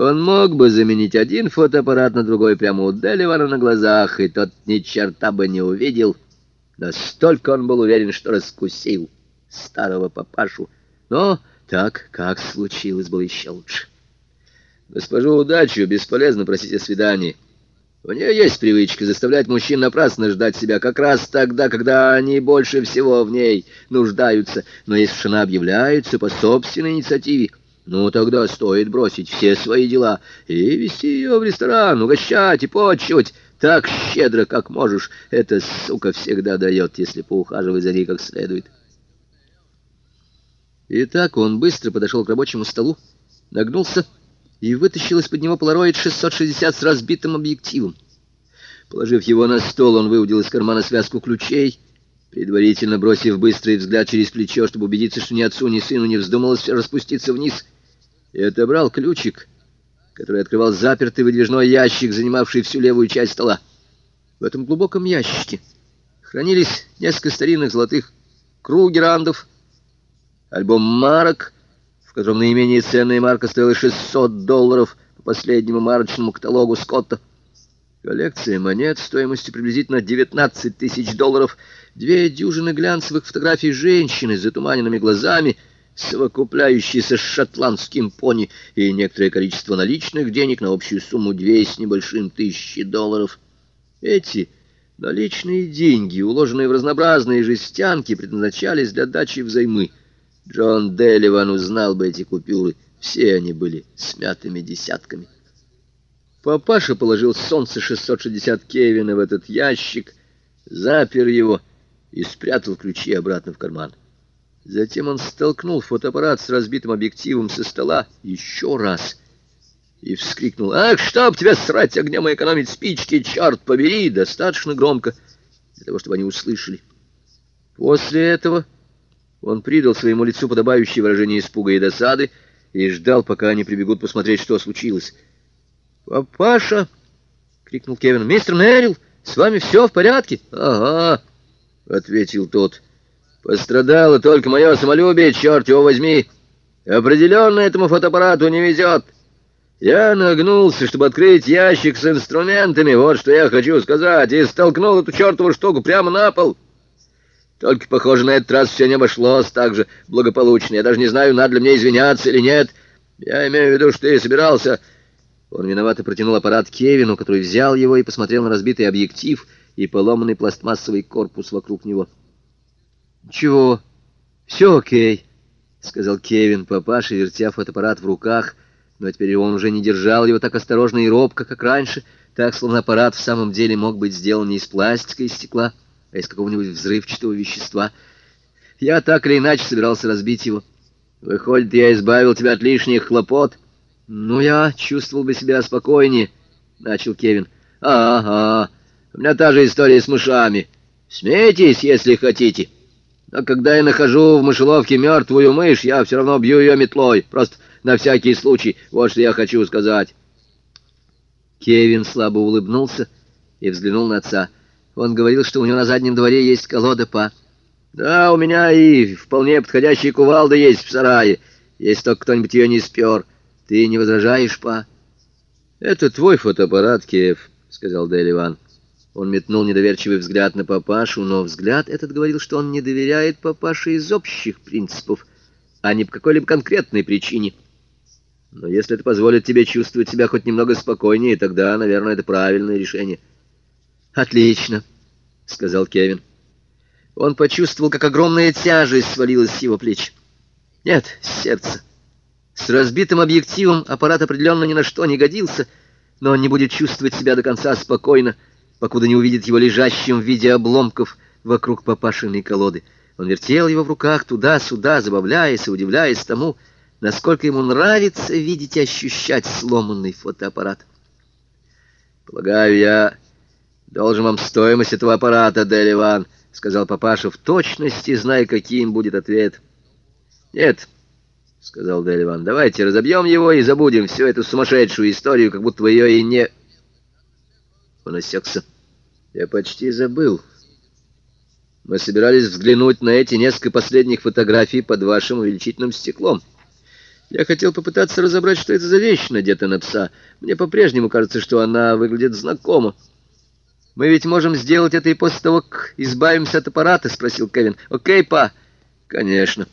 Он мог бы заменить один фотоаппарат на другой прямо у Деливана на глазах, и тот ни черта бы не увидел. Настолько он был уверен, что раскусил старого папашу. Но так, как случилось, было еще лучше. Госпожу удачу бесполезно просить о свидании. У нее есть привычка заставлять мужчин напрасно ждать себя как раз тогда, когда они больше всего в ней нуждаются. Но если она объявляется по собственной инициативе, ну, тогда стоит бросить все свои дела и вести ее в ресторан, угощать и почивать так щедро, как можешь. Эта сука всегда дает, если поухаживать за ней как следует. Итак, он быстро подошел к рабочему столу, нагнулся и вытащил из-под него полароид 660 с разбитым объективом. Положив его на стол, он выудил из кармана связку ключей, предварительно бросив быстрый взгляд через плечо, чтобы убедиться, что ни отцу, ни сыну не вздумалось распуститься вниз, и отобрал ключик, который открывал запертый выдвижной ящик, занимавший всю левую часть стола. В этом глубоком ящике хранились несколько старинных золотых кругерандов, альбом марок, в котором наименее ценная марка стоила 600 долларов по последнему марочному каталогу Скотта, Коллекция монет стоимостью приблизительно 19 тысяч долларов, две дюжины глянцевых фотографий женщины с затуманенными глазами, совокупляющиеся с шотландским пони, и некоторое количество наличных денег на общую сумму две с небольшим тысячи долларов. Эти наличные деньги, уложенные в разнообразные жестянки, предназначались для дачи взаймы. Джон Делливан узнал бы эти купюры, все они были смятыми десятками. Папаша положил солнце 660 Кевина в этот ящик, запер его и спрятал ключи обратно в карман. Затем он столкнул фотоаппарат с разбитым объективом со стола еще раз и вскрикнул «Ах, чтоб тебя срать огнем и экономить спички, черт побери!» достаточно громко для того, чтобы они услышали. После этого он придал своему лицу подобающее выражение испуга и досады и ждал, пока они прибегут посмотреть, что случилось. «Папаша!» — крикнул Кевин. «Мистер Мэрил, с вами все в порядке?» «Ага», — ответил тот. «Пострадало только мое самолюбие, черт его возьми. Определенно этому фотоаппарату не везет. Я нагнулся, чтобы открыть ящик с инструментами, вот что я хочу сказать, и столкнул эту чертову штуку прямо на пол». Только, похоже, на этот раз все не обошлось так же благополучно. Я даже не знаю, надо ли мне извиняться или нет. Я имею в виду, что ты собирался он виновато протянул аппарат Кевину, который взял его и посмотрел на разбитый объектив и поломанный пластмассовый корпус вокруг него. «Чего? Все окей», — сказал Кевин, папаша, вертя фотоаппарат в руках, но теперь он уже не держал его так осторожно и робко, как раньше, так, словно аппарат в самом деле мог быть сделан не из пластика и стекла, а из какого-нибудь взрывчатого вещества. Я так или иначе собирался разбить его. Выходит, я избавил тебя от лишних хлопот». «Ну, я чувствовал бы себя спокойнее», — начал Кевин. «Ага, у меня та же история с мышами. Смейтесь, если хотите. Но когда я нахожу в мышеловке мертвую мышь, я все равно бью ее метлой, просто на всякий случай. Вот что я хочу сказать». Кевин слабо улыбнулся и взглянул на отца. Он говорил, что у него на заднем дворе есть колода па. «Да, у меня и вполне подходящая кувалда есть в сарае, если только кто-нибудь ее не спер». Ты не возражаешь, па? Это твой фотоаппарат, Киев, сказал Деливан. Он метнул недоверчивый взгляд на папашу, но взгляд этот говорил, что он не доверяет папаше из общих принципов, а не по какой-либо конкретной причине. Но если это позволит тебе чувствовать себя хоть немного спокойнее, тогда, наверное, это правильное решение. Отлично, сказал Кевин. Он почувствовал, как огромная тяжесть свалилась с его плеч. Нет, сердце. С разбитым объективом аппарат определенно ни на что не годился, но он не будет чувствовать себя до конца спокойно, покуда не увидит его лежащим в виде обломков вокруг папашиной колоды. Он вертел его в руках туда-сюда, забавляясь и удивляясь тому, насколько ему нравится видеть и ощущать сломанный фотоаппарат. «Полагаю, я должен вам стоимость этого аппарата, Дель Иван», — сказал папаша в точности, зная, каким будет ответ. «Нет». — сказал Деливан. — Давайте разобьем его и забудем всю эту сумасшедшую историю, как будто ее и не... Он осекся. — Я почти забыл. Мы собирались взглянуть на эти несколько последних фотографий под вашим увеличительным стеклом. Я хотел попытаться разобрать, что это за вещь, надета на пса. Мне по-прежнему кажется, что она выглядит знакомо. «Мы ведь можем сделать это и после того, как избавимся от аппарата?» — спросил Кевин. «Окей, па?» «Конечно».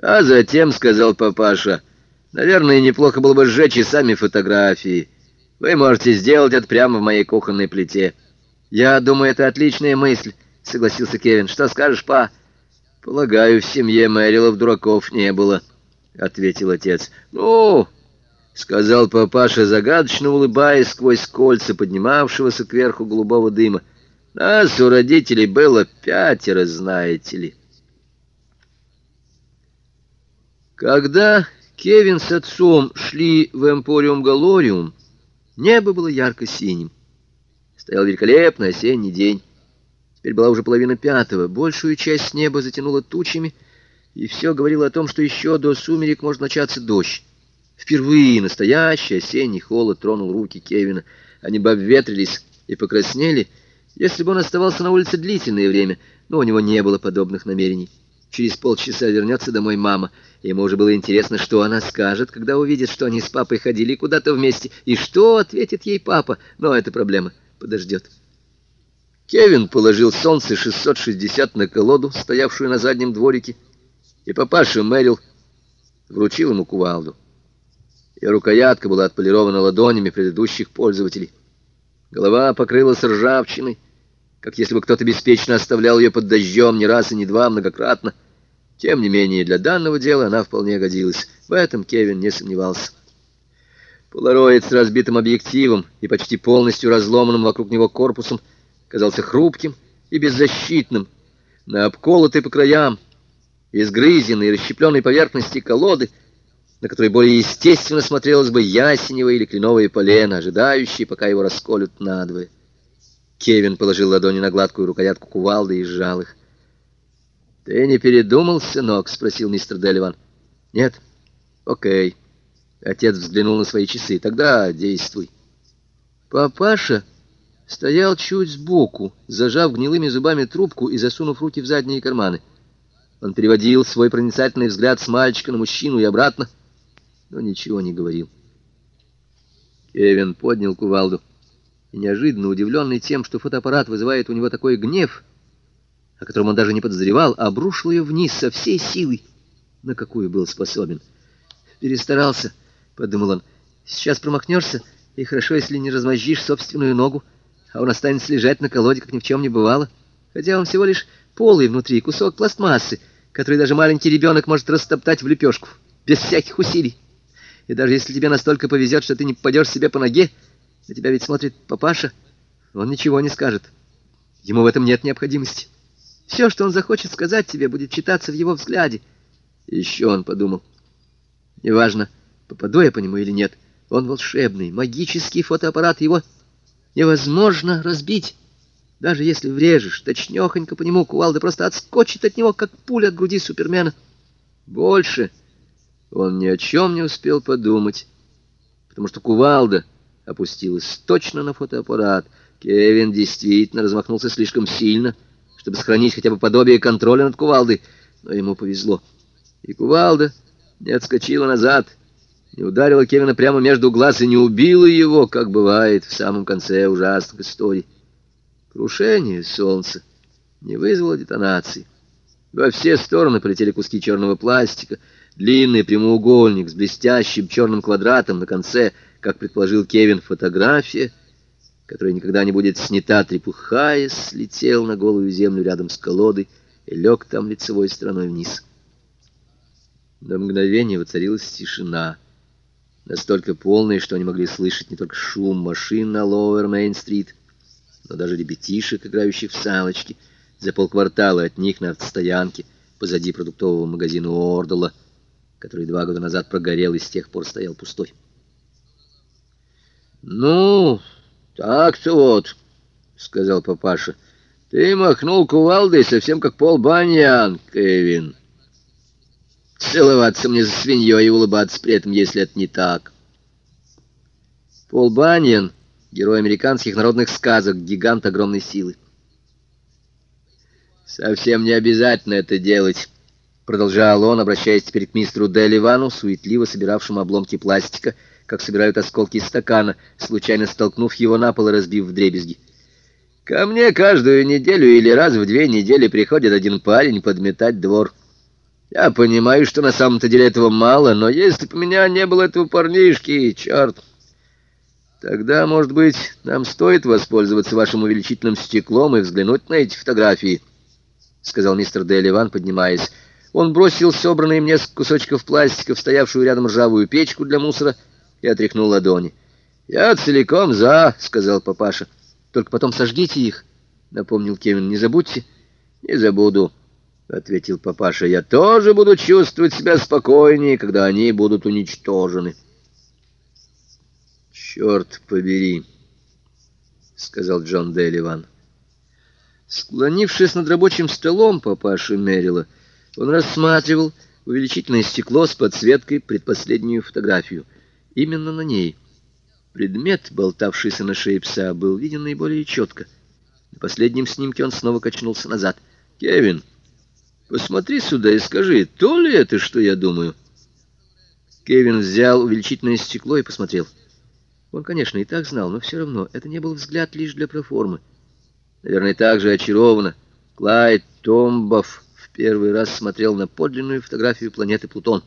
А затем, — сказал папаша, — наверное, неплохо было бы сжечь и сами фотографии. Вы можете сделать это прямо в моей кухонной плите. Я думаю, это отличная мысль, — согласился Кевин. Что скажешь, па? Полагаю, в семье Мэрилов дураков не было, — ответил отец. Ну, — сказал папаша, загадочно улыбаясь сквозь кольца поднимавшегося кверху голубого дыма. Нас у родителей было пятеро, знаете ли. Когда Кевин с отцом шли в Эмпориум Галориум, небо было ярко-синим. Стоял великолепный осенний день. Теперь была уже половина пятого. Большую часть неба затянуло тучами, и все говорило о том, что еще до сумерек может начаться дождь. Впервые настоящий осенний холод тронул руки Кевина. Они бы обветрились и покраснели, если бы он оставался на улице длительное время, но у него не было подобных намерений. Через полчаса вернется домой мама. Ему уже было интересно, что она скажет, когда увидит, что они с папой ходили куда-то вместе, и что ответит ей папа. Но эта проблема подождет. Кевин положил солнце 660 на колоду, стоявшую на заднем дворике, и папаша Мэрил вручил ему кувалду. Ее рукоятка была отполирована ладонями предыдущих пользователей. Голова покрылась ржавчиной, как если бы кто-то беспечно оставлял ее под дождем не раз и не два, многократно. Тем не менее, для данного дела она вполне годилась. В этом Кевин не сомневался. Полароид с разбитым объективом и почти полностью разломанным вокруг него корпусом казался хрупким и беззащитным. На обколотой по краям, изгрызенной и расщепленной поверхности колоды, на которой более естественно смотрелось бы ясеневое или кленовое полено, ожидающее, пока его расколют надвое. Кевин положил ладони на гладкую рукоятку кувалды и сжал их. «Ты не передумал, сынок?» — спросил мистер Деливан. «Нет?» «Окей». Отец взглянул на свои часы. «Тогда действуй». Папаша стоял чуть сбоку, зажав гнилыми зубами трубку и засунув руки в задние карманы. Он переводил свой проницательный взгляд с мальчика на мужчину и обратно, но ничего не говорил. Кевин поднял кувалду и неожиданно удивленный тем, что фотоаппарат вызывает у него такой гнев, о котором он даже не подозревал, обрушил ее вниз со всей силой, на какую был способен. «Перестарался», — подумал он, — «сейчас промахнешься, и хорошо, если не размозжишь собственную ногу, а он останется лежать на колоде, как ни в чем не бывало, хотя он всего лишь полый внутри, кусок пластмассы, который даже маленький ребенок может растоптать в лепешку, без всяких усилий. И даже если тебе настолько повезет, что ты не попадешь себе по ноге, — на тебя ведь смотрит папаша. Он ничего не скажет. Ему в этом нет необходимости. Все, что он захочет сказать тебе, будет читаться в его взгляде. Еще он подумал. Неважно, попаду я по нему или нет. Он волшебный, магический фотоаппарат. Его невозможно разбить. Даже если врежешь точнёхонько по нему, кувалда просто отскочит от него, как пуля от груди Супермена. Больше он ни о чем не успел подумать, потому что кувалда опустилась точно на фотоаппарат. Кевин действительно размахнулся слишком сильно, чтобы сохранить хотя бы подобие контроля над кувалдой, но ему повезло. И кувалда не отскочила назад, не ударила Кевина прямо между глаз и не убила его, как бывает в самом конце ужасных историй. Крушение солнца не вызвало детонации. Во все стороны полетели куски черного пластика, длинный прямоугольник с блестящим черным квадратом на конце — как предположил Кевин, фотография, которая никогда не будет снята, трепухаясь, слетел на голую землю рядом с колодой и лег там лицевой стороной вниз. На мгновение воцарилась тишина, настолько полная, что они могли слышать не только шум машин на Лоуэр Мейн-стрит, но даже ребятишек, играющих в салочки, за полквартала от них на автостоянке позади продуктового магазина Ордола, который два года назад прогорел и с тех пор стоял пустой. «Ну, так-то вот», — сказал папаша. «Ты махнул кувалдой совсем как Пол Баньян, Кевин. Целоваться мне за свиньей и улыбаться при этом, если это не так». Пол Баньян — герой американских народных сказок, гигант огромной силы. «Совсем не обязательно это делать», Продолжал он, обращаясь теперь к мистеру Делливану, суетливо собиравшему обломки пластика, как собирают осколки стакана, случайно столкнув его на пол и разбив в дребезги. «Ко мне каждую неделю или раз в две недели приходит один парень подметать двор. Я понимаю, что на самом-то деле этого мало, но если бы у меня не было этого парнишки, черт, тогда, может быть, нам стоит воспользоваться вашим увеличительным стеклом и взглянуть на эти фотографии», — сказал мистер Делливан, поднимаясь. Он бросил собранные им несколько кусочков пластика в стоявшую рядом ржавую печку для мусора и отряхнул ладони. «Я целиком за», — сказал папаша. «Только потом сожгите их», — напомнил Кевин. «Не забудьте». «Не забуду», — ответил папаша. «Я тоже буду чувствовать себя спокойнее, когда они будут уничтожены». «Черт побери», — сказал Джон Делливан. Склонившись над рабочим столом папаши Мерила, — он рассматривал увеличительное стекло с подсветкой предпоследнюю фотографию. Именно на ней предмет, болтавшийся на шее пса, был виден наиболее четко. На последнем снимке он снова качнулся назад. «Кевин, посмотри сюда и скажи, то ли это, что я думаю?» Кевин взял увеличительное стекло и посмотрел. Он, конечно, и так знал, но все равно это не был взгляд лишь для проформы. Наверное, так же очарованно Клайд Томбов первый раз смотрел на подлинную фотографию планеты Плутон.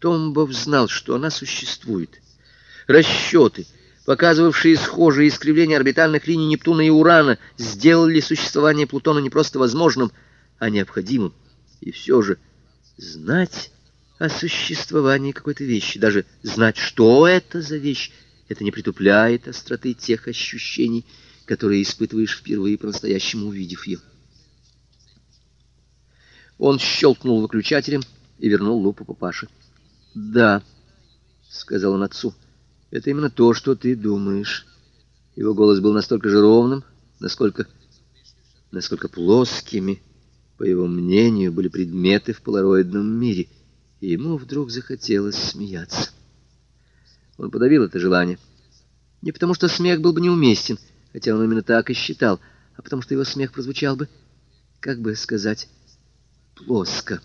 Томбов знал, что она существует. Расчеты, показывавшие схожие искривления орбитальных линий Нептуна и Урана, сделали существование Плутона не просто возможным, а необходимым. И все же знать о существовании какой-то вещи, даже знать, что это за вещь, это не притупляет остроты тех ощущений, которые испытываешь впервые по-настоящему увидев ее. Он щелкнул выключателем и вернул лупу папаше. «Да», — сказал он отцу, — «это именно то, что ты думаешь». Его голос был настолько же ровным, насколько... насколько плоскими, по его мнению, были предметы в полароидном мире, и ему вдруг захотелось смеяться. Он подавил это желание. Не потому, что смех был бы неуместен, хотя он именно так и считал, а потому что его смех прозвучал бы, как бы сказать, плоско.